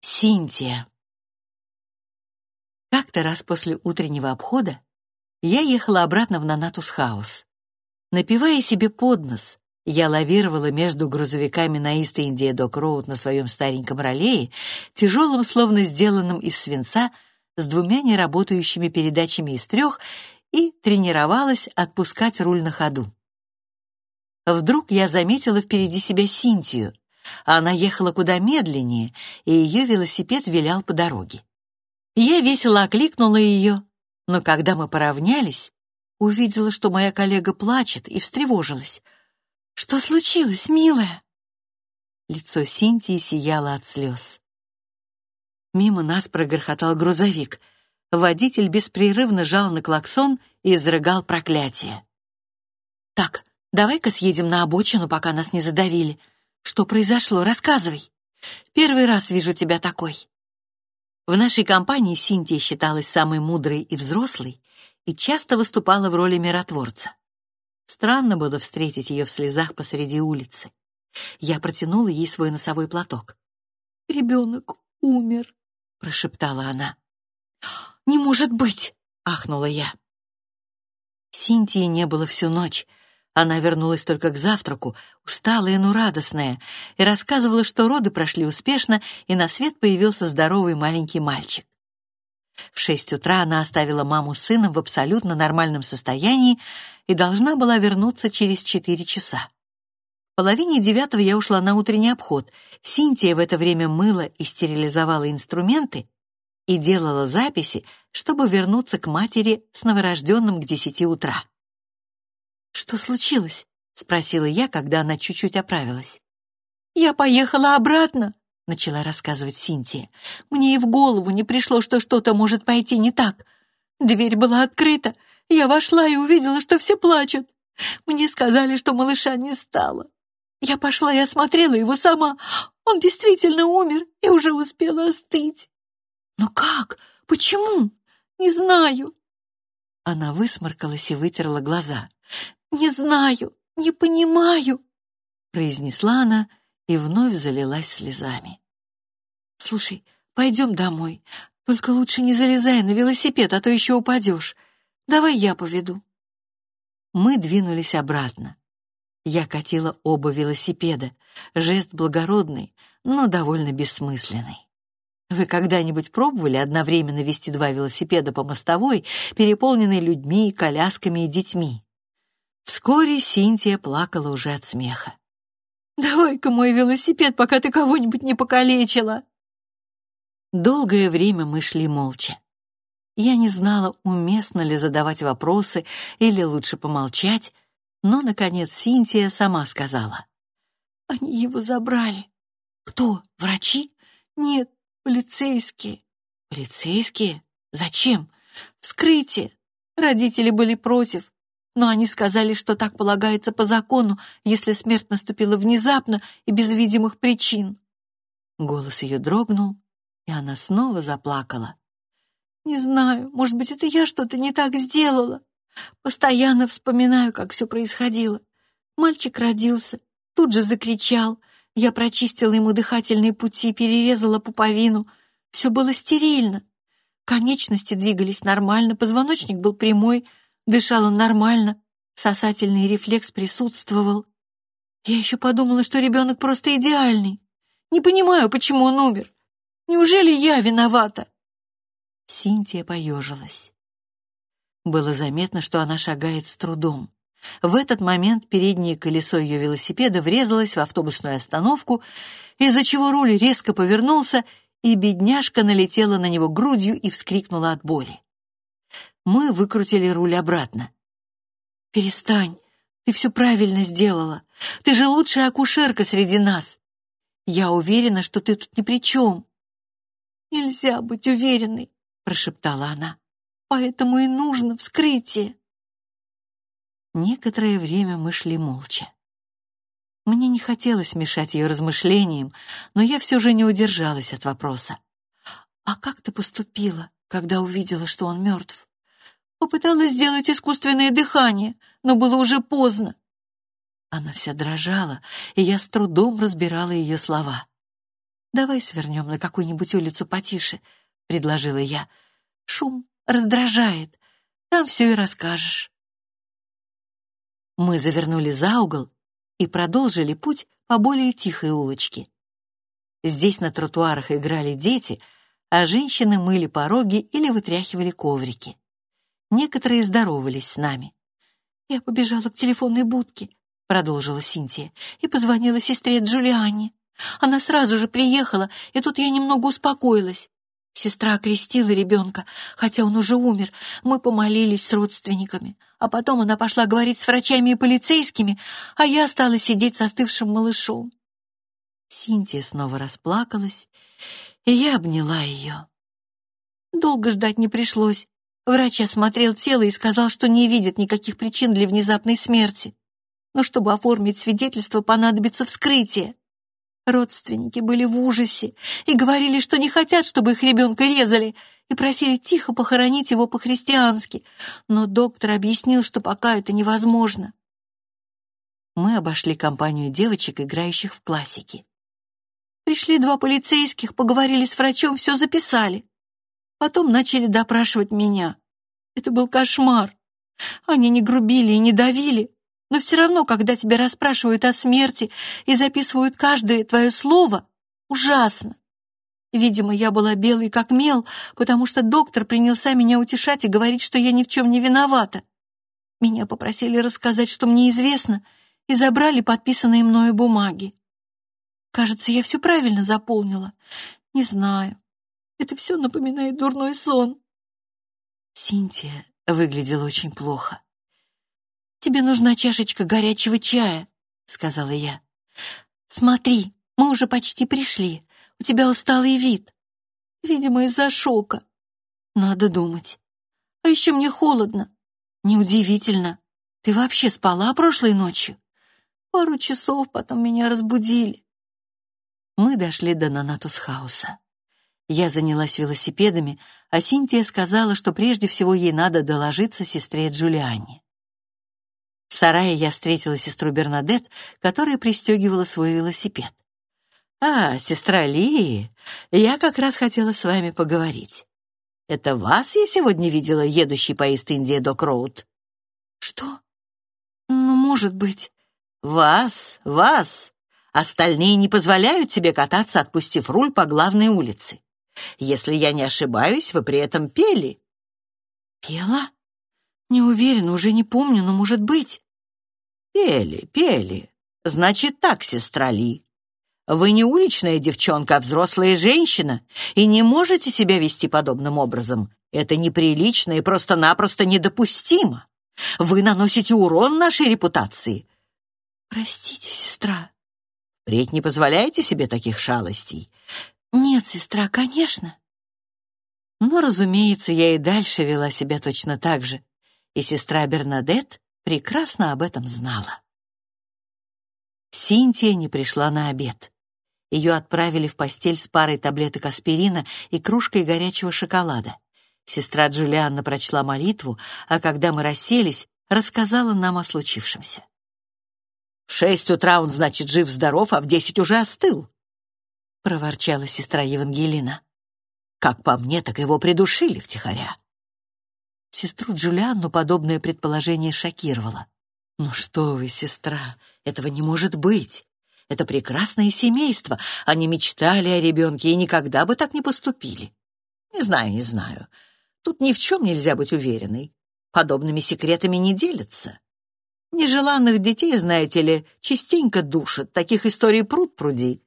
Синтия. Как-то раз после утреннего обхода я ехала обратно в Нанатус-хаус. Напевая себе под нос, я лавировала между грузовиками на Ист-Индия Док-Роуд на своем стареньком Raleigh, тяжелым, словно сделанным из свинца, с двумя неработающими передачами из трех, и тренировалась отпускать руль на ходу. Вдруг я заметила впереди себя Синтию. Она ехала куда медленнее, и ее велосипед вилял по дороге. Я весело окликнула ее, но когда мы поравнялись, увидела, что моя коллега плачет, и встревожилась. «Что случилось, милая?» Лицо Синтии сияло от слез. Мимо нас прогрохотал грузовик. Водитель беспрерывно жал на клаксон и изрыгал проклятие. «Так, давай-ка съедем на обочину, пока нас не задавили. Что произошло? Рассказывай. Первый раз вижу тебя такой». В нашей компании Синтия считалась самой мудрой и взрослой и часто выступала в роли миротворца. Странно было встретить ее в слезах посреди улицы. Я протянула ей свой носовой платок. «Ребенок умер», — прошептала она. «Не может быть!» — ахнула я. Синтии не было всю ночь. Она вернулась только к завтраку, усталая, но радостная, и рассказывала, что роды прошли успешно, и на свет появился здоровый маленький мальчик. В шесть утра она оставила маму с сыном в абсолютно нормальном состоянии и должна была вернуться через четыре часа. В половине девятого я ушла на утренний обход. Синтия в это время мыла и стерилизовала инструменты и делала записи, чтобы вернуться к матери с новорожденным к десяти утра. «Что случилось?» — спросила я, когда она чуть-чуть оправилась. «Я поехала обратно», — начала рассказывать Синтия. «Мне и в голову не пришло, что что-то может пойти не так. Дверь была открыта. Я вошла и увидела, что все плачут. Мне сказали, что малыша не стало. Я пошла и осмотрела его сама. Он действительно умер и уже успел остыть. Но как? Почему? Не знаю. Она высморкалась и вытерла глаза. «Не знаю, не понимаю», — произнесла она и вновь залилась слезами. «Слушай, пойдем домой. Только лучше не залезай на велосипед, а то еще упадешь. Давай я поведу». Мы двинулись обратно. Я катила оба велосипеда. Жест благородный, но довольно бессмысленный. Вы когда-нибудь пробовали одновременно вести два велосипеда по мостовой, переполненной людьми, колясками и детьми? Вскоре Синтия плакала уже от смеха. «Давай-ка мой велосипед, пока ты кого-нибудь не покалечила!» Долгое время мы шли молча. Я не знала, уместно ли задавать вопросы или лучше помолчать, но, наконец, Синтия сама сказала. «Они его забрали». «Кто? Врачи?» «Нет, полицейские». «Полицейские? Зачем?» «Вскрытие. Родители были против но они сказали, что так полагается по закону, если смерть наступила внезапно и без видимых причин. Голос ее дрогнул, и она снова заплакала. «Не знаю, может быть, это я что-то не так сделала. Постоянно вспоминаю, как все происходило. Мальчик родился, тут же закричал. Я прочистила ему дыхательные пути, перерезала пуповину. Все было стерильно. Конечности двигались нормально, позвоночник был прямой — Дышал он нормально, сосательный рефлекс присутствовал. Я еще подумала, что ребенок просто идеальный. Не понимаю, почему он умер. Неужели я виновата?» Синтия поежилась. Было заметно, что она шагает с трудом. В этот момент переднее колесо ее велосипеда врезалось в автобусную остановку, из-за чего руль резко повернулся, и бедняжка налетела на него грудью и вскрикнула от боли. Мы выкрутили руль обратно. «Перестань, ты все правильно сделала. Ты же лучшая акушерка среди нас. Я уверена, что ты тут ни при чем». «Нельзя быть уверенной», — прошептала она. «Поэтому и нужно вскрытие». Некоторое время мы шли молча. Мне не хотелось мешать ее размышлениям, но я все же не удержалась от вопроса. «А как ты поступила, когда увидела, что он мертв?» Попыталась сделать искусственное дыхание, но было уже поздно. Она вся дрожала, и я с трудом разбирала ее слова. «Давай свернем на какую-нибудь улицу потише», — предложила я. «Шум раздражает. Там все и расскажешь». Мы завернули за угол и продолжили путь по более тихой улочке. Здесь на тротуарах играли дети, а женщины мыли пороги или вытряхивали коврики. Некоторые здоровались с нами. «Я побежала к телефонной будке», — продолжила Синтия, «и позвонила сестре Джулианне. Она сразу же приехала, и тут я немного успокоилась. Сестра окрестила ребенка, хотя он уже умер. Мы помолились с родственниками. А потом она пошла говорить с врачами и полицейскими, а я стала сидеть с остывшим малышом. Синтия снова расплакалась, и я обняла ее. Долго ждать не пришлось. Врач осмотрел тело и сказал, что не видит никаких причин для внезапной смерти. Но чтобы оформить свидетельство, понадобится вскрытие. Родственники были в ужасе и говорили, что не хотят, чтобы их ребенка резали, и просили тихо похоронить его по-христиански. Но доктор объяснил, что пока это невозможно. Мы обошли компанию девочек, играющих в классики. Пришли два полицейских, поговорили с врачом, все записали. Потом начали допрашивать меня. Это был кошмар. Они не грубили и не давили, но все равно, когда тебя расспрашивают о смерти и записывают каждое твое слово, ужасно. Видимо, я была белой как мел, потому что доктор принялся меня утешать и говорить, что я ни в чем не виновата. Меня попросили рассказать, что мне известно, и забрали подписанные мною бумаги. Кажется, я все правильно заполнила. Не знаю. Это все напоминает дурной сон. Синтия выглядела очень плохо. «Тебе нужна чашечка горячего чая», — сказала я. «Смотри, мы уже почти пришли. У тебя усталый вид. Видимо, из-за шока. Надо думать. А еще мне холодно. Неудивительно. Ты вообще спала прошлой ночью? Пару часов, потом меня разбудили». Мы дошли до Нанатус-хауса. Я занялась велосипедами, а Синтия сказала, что прежде всего ей надо доложиться сестре Джулианне. В сарае я встретила сестру Бернадет, которая пристегивала свой велосипед. «А, сестра Ли, я как раз хотела с вами поговорить. Это вас я сегодня видела, едущий по Ист-Индии до Кроуд?» «Что? Ну, может быть». «Вас, вас. Остальные не позволяют тебе кататься, отпустив руль по главной улице. Если я не ошибаюсь, вы при этом пели». «Пела?» Не уверена, уже не помню, но может быть. Пели, пели. Значит так, сестра Ли. Вы не уличная девчонка, а взрослая женщина, и не можете себя вести подобным образом. Это неприлично и просто-напросто недопустимо. Вы наносите урон нашей репутации. Простите, сестра. Впредь не позволяйте себе таких шалостей. Нет, сестра, конечно. Но, разумеется, я и дальше вела себя точно так же и сестра Бернадет прекрасно об этом знала. Синтия не пришла на обед. Ее отправили в постель с парой таблеток аспирина и кружкой горячего шоколада. Сестра Джулианна прочла молитву, а когда мы расселись, рассказала нам о случившемся. «В шесть утра он, значит, жив-здоров, а в десять уже остыл», — проворчала сестра Евангелина. «Как по мне, так его придушили втихаря. Сестру Джулианну подобное предположение шокировало. «Ну что вы, сестра, этого не может быть. Это прекрасное семейство. Они мечтали о ребенке и никогда бы так не поступили. Не знаю, не знаю. Тут ни в чем нельзя быть уверенной. Подобными секретами не делятся. Нежеланных детей, знаете ли, частенько душат. Таких историй пруд пруди.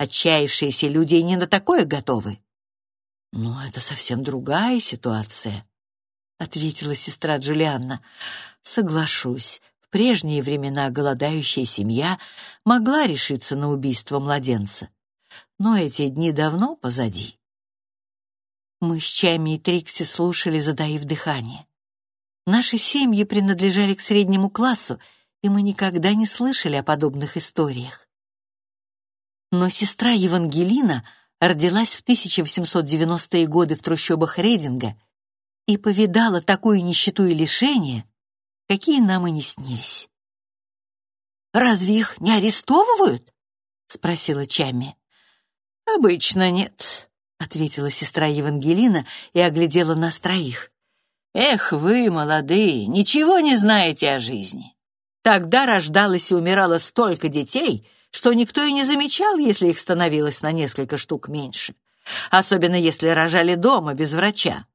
Отчаявшиеся люди не на такое готовы. Но это совсем другая ситуация ответила сестра Джулианна. Соглашусь, в прежние времена голодающая семья могла решиться на убийство младенца. Но эти дни давно позади. Мы с Чами и Трикси слушали, задаив дыхание. Наши семьи принадлежали к среднему классу, и мы никогда не слышали о подобных историях. Но сестра Евангелина родилась в 1890-е годы в трущобах Рейдинга — и повидала такую нищету и лишение, какие нам и не снились. «Разве их не арестовывают?» — спросила Чами. «Обычно нет», — ответила сестра Евангелина и оглядела нас троих. «Эх вы, молодые, ничего не знаете о жизни. Тогда рождалось и умирало столько детей, что никто и не замечал, если их становилось на несколько штук меньше. Особенно если рожали дома, без врача.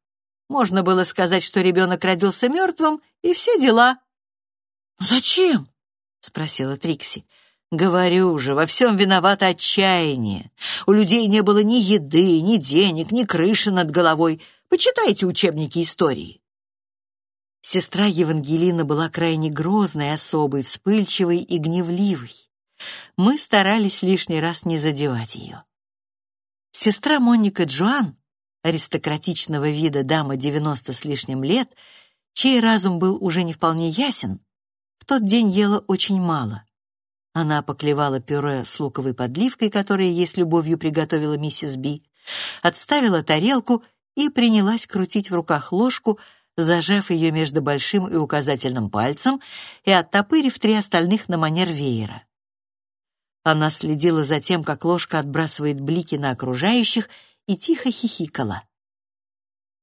Можно было сказать, что ребенок родился мертвым, и все дела. «Зачем?» — спросила Трикси. Говорю же, во всем виновато отчаяние. У людей не было ни еды, ни денег, ни крыши над головой. Почитайте учебники истории. Сестра Евангелина была крайне грозной особой, вспыльчивой и гневливой. Мы старались лишний раз не задевать ее. Сестра Моника Джоан, аристократичного вида дама девяносто с лишним лет, чей разум был уже не вполне ясен, в тот день ела очень мало. Она поклевала пюре с луковой подливкой, которое ей с любовью приготовила миссис Би, отставила тарелку и принялась крутить в руках ложку, зажав ее между большим и указательным пальцем и оттопырив три остальных на манер веера. Она следила за тем, как ложка отбрасывает блики на окружающих, и тихо хихикала.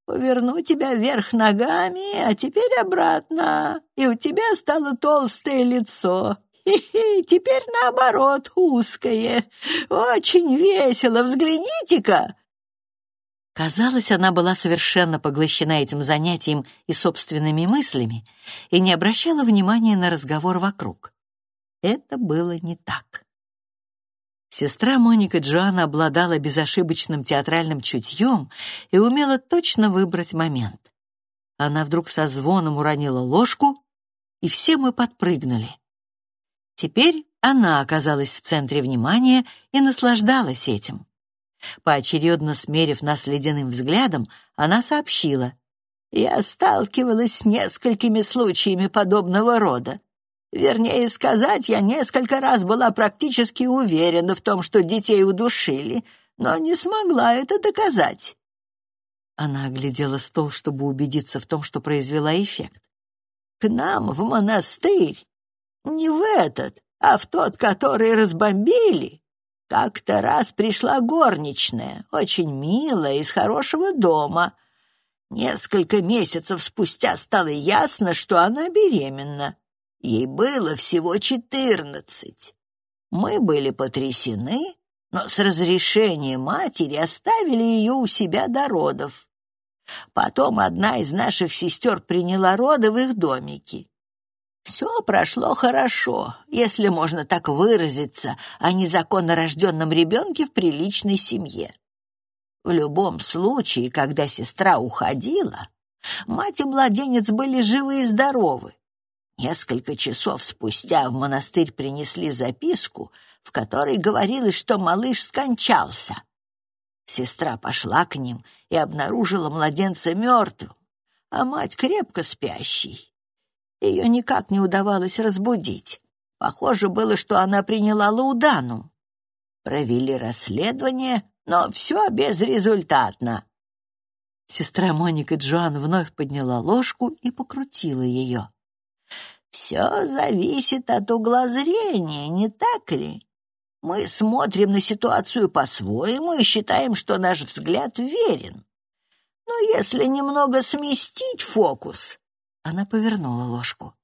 «Поверну тебя вверх ногами, а теперь обратно, и у тебя стало толстое лицо. Хи-хи, теперь наоборот узкое. Очень весело, взгляните-ка!» Казалось, она была совершенно поглощена этим занятием и собственными мыслями и не обращала внимания на разговор вокруг. Это было не так. Сестра Моника Джоанна обладала безошибочным театральным чутьем и умела точно выбрать момент. Она вдруг со звоном уронила ложку, и все мы подпрыгнули. Теперь она оказалась в центре внимания и наслаждалась этим. Поочередно смерив нас ледяным взглядом, она сообщила. «Я сталкивалась с несколькими случаями подобного рода. Вернее сказать, я несколько раз была практически уверена в том, что детей удушили, но не смогла это доказать». Она оглядела стол, чтобы убедиться в том, что произвела эффект. «К нам в монастырь не в этот, а в тот, который разбомбили. Как-то раз пришла горничная, очень милая, из хорошего дома. Несколько месяцев спустя стало ясно, что она беременна. Ей было всего четырнадцать. Мы были потрясены, но с разрешения матери оставили ее у себя до родов. Потом одна из наших сестер приняла роды в их домике. Все прошло хорошо, если можно так выразиться, о незаконно рожденном ребенке в приличной семье. В любом случае, когда сестра уходила, мать и младенец были живы и здоровы. Несколько часов спустя в монастырь принесли записку, в которой говорилось, что малыш скончался. Сестра пошла к ним и обнаружила младенца мертвым, а мать крепко спящей. Ее никак не удавалось разбудить. Похоже было, что она приняла лауданум. Провели расследование, но все безрезультатно. Сестра Моника Джоан вновь подняла ложку и покрутила ее. «Все зависит от угла зрения, не так ли? Мы смотрим на ситуацию по-своему и считаем, что наш взгляд верен. Но если немного сместить фокус, она повернула ложку.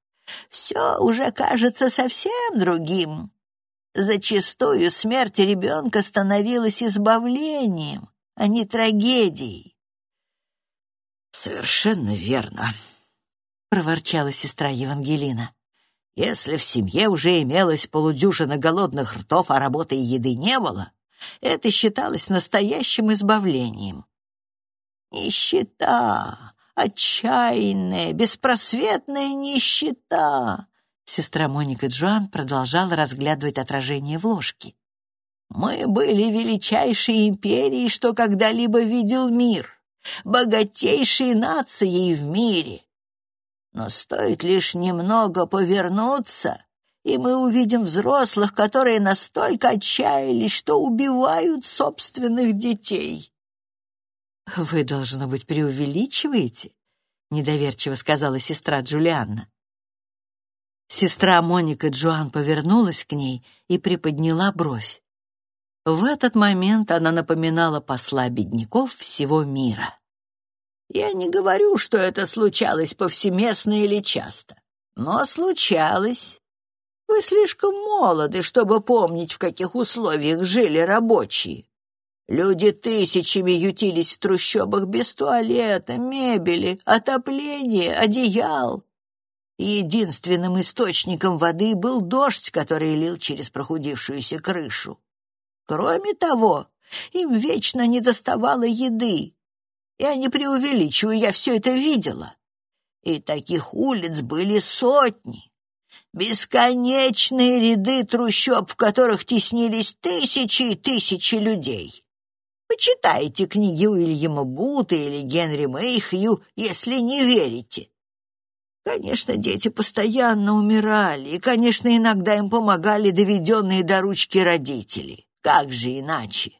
«Все уже кажется совсем другим. Зачастую смерть ребенка становилась избавлением, а не трагедией». «Совершенно верно», — проворчала сестра Евангелина. «Если в семье уже имелось полудюжина голодных ртов, а работы и еды не было, это считалось настоящим избавлением». «Нищета! Отчаянная, беспросветная нищета!» Сестра Моника Джоан продолжала разглядывать отражение в ложке. «Мы были величайшей империей, что когда-либо видел мир, богатейшей нацией в мире. Но стоит лишь немного повернуться, и мы увидим взрослых, которые настолько отчаялись, что убивают собственных детей. «Вы, должно быть, преувеличиваете?» — недоверчиво сказала сестра Джулианна. Сестра Моника Джоан повернулась к ней и приподняла бровь. В этот момент она напоминала посла бедняков всего мира. Я не говорю, что это случалось повсеместно или часто, но случалось. Вы слишком молоды, чтобы помнить, в каких условиях жили рабочие. Люди тысячами ютились в трущобах без туалета, мебели, отопления, одеял. Единственным источником воды был дождь, который лил через прохудившуюся крышу. Кроме того, им вечно недоставало еды. Я не преувеличиваю, я все это видела. И таких улиц были сотни. Бесконечные ряды трущоб, в которых теснились тысячи и тысячи людей. Почитайте книги Уильяма Бута или Генри Мэйхью, если не верите. Конечно, дети постоянно умирали, и, конечно, иногда им помогали доведенные до ручки родители. Как же иначе?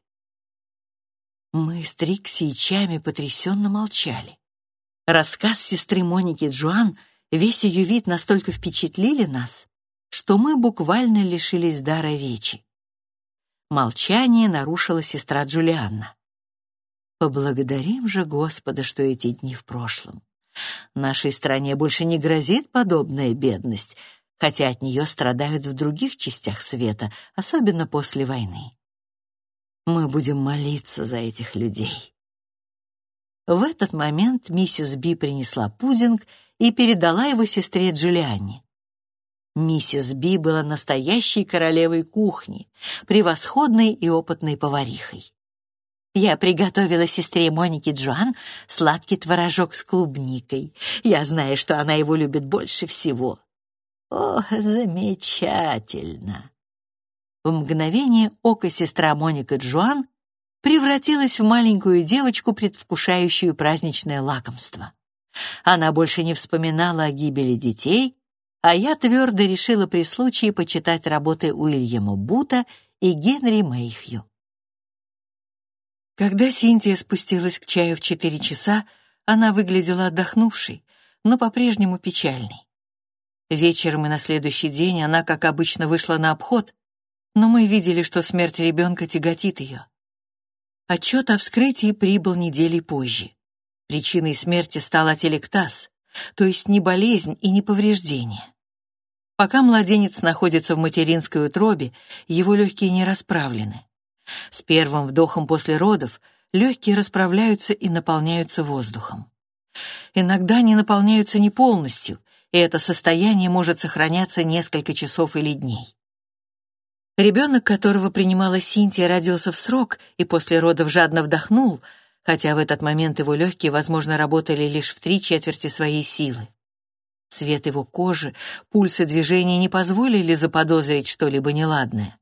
Мы с Трикси и Чами потрясенно молчали. Рассказ сестры Моники Джоан, весь ее вид настолько впечатлили нас, что мы буквально лишились дара речи. Молчание нарушила сестра Джулианна. Поблагодарим же Господа, что эти дни в прошлом. Нашей стране больше не грозит подобная бедность, хотя от нее страдают в других частях света, особенно после войны. Мы будем молиться за этих людей. В этот момент миссис Би принесла пудинг и передала его сестре Джулианне. Миссис Би была настоящей королевой кухни, превосходной и опытной поварихой. Я приготовила сестре Монике Джоан сладкий творожок с клубникой. Я знаю, что она его любит больше всего. О, замечательно! В мгновение ока сестра Моника Джоан превратилась в маленькую девочку, предвкушающую праздничное лакомство. Она больше не вспоминала о гибели детей а я твердо решила при случае почитать работы Уильяма Бута и Генри Мэйхью. Когда Синтия спустилась к чаю в четыре часа, она выглядела отдохнувшей, но по-прежнему печальной. Вечером и на следующий день она, как обычно, вышла на обход, но мы видели, что смерть ребенка тяготит ее. Отчет о вскрытии прибыл недели позже. Причиной смерти стал ателектаз, то есть не болезнь и не повреждение. Пока младенец находится в материнской утробе, его легкие не расправлены. С первым вдохом после родов легкие расправляются и наполняются воздухом. Иногда они наполняются не полностью, и это состояние может сохраняться несколько часов или дней. Ребенок, которого принимала Синтия, родился в срок и после родов жадно вдохнул — хотя в этот момент его легкие, возможно, работали лишь в три четверти своей силы. Цвет его кожи, пульсы движения не позволили заподозрить что-либо неладное.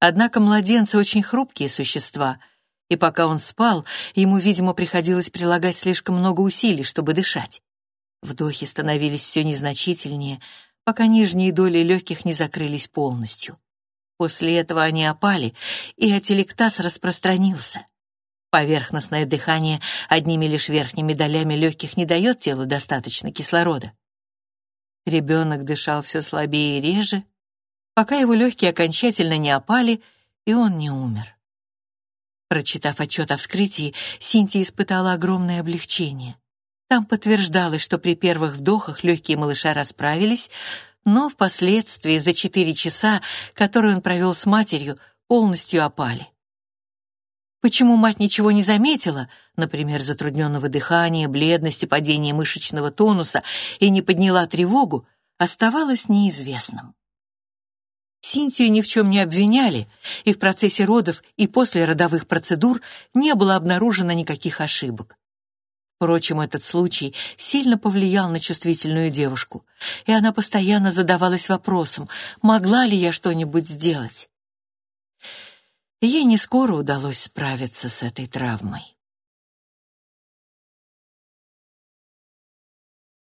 Однако младенцы очень хрупкие существа, и пока он спал, ему, видимо, приходилось прилагать слишком много усилий, чтобы дышать. Вдохи становились все незначительнее, пока нижние доли легких не закрылись полностью. После этого они опали, и ателектаз распространился. Поверхностное дыхание одними лишь верхними долями легких не дает телу достаточно кислорода. Ребенок дышал все слабее и реже, пока его легкие окончательно не опали, и он не умер. Прочитав отчет о вскрытии, Синтия испытала огромное облегчение. Там подтверждалось, что при первых вдохах легкие малыша расправились, но впоследствии за четыре часа, которые он провел с матерью, полностью опали. Почему мать ничего не заметила, например, затрудненного дыхания, бледности, падения мышечного тонуса, и не подняла тревогу, оставалось неизвестным. Синтию ни в чем не обвиняли, и в процессе родов и после родовых процедур не было обнаружено никаких ошибок. Впрочем, этот случай сильно повлиял на чувствительную девушку, и она постоянно задавалась вопросом, могла ли я что-нибудь сделать. Ей не скоро удалось справиться с этой травмой.